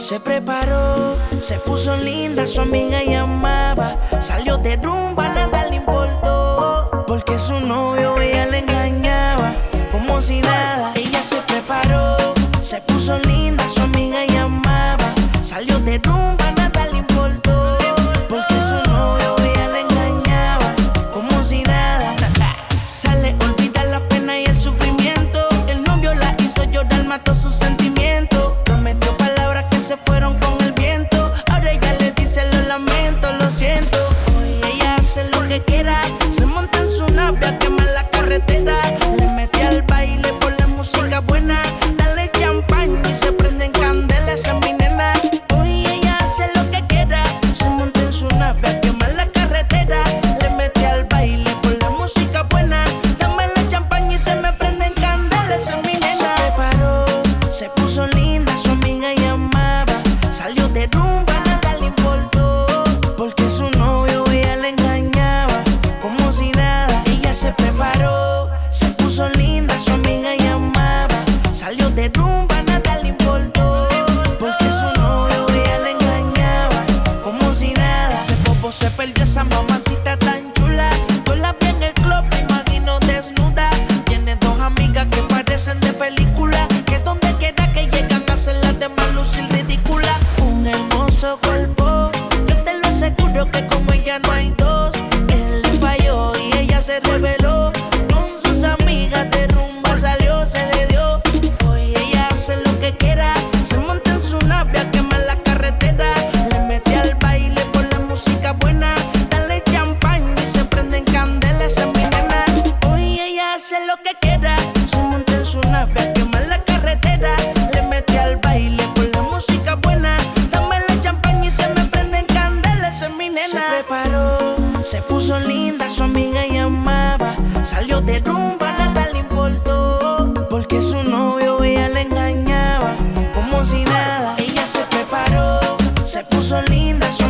Se preparó, se puso linda, su amiga llamaba. Salió de rumba, nada le importó. Porque su novio ella le engañaba, como si nada. Ella se preparó, se puso linda, su carrera perdió esa mamacita tan chula. Yo la vi en el club, me imagino desnuda. Tiene dos amigas que parecen de película. Que donde quiera que llegan, hacen las demás lucir ridícula. Un hermoso cuerpo. Se puso linda, su amiga llamaba. Salió de rumba, nada le importó. Porque su novio ella le engañaba, como si nada. Ella se preparó, se puso linda, su amiga.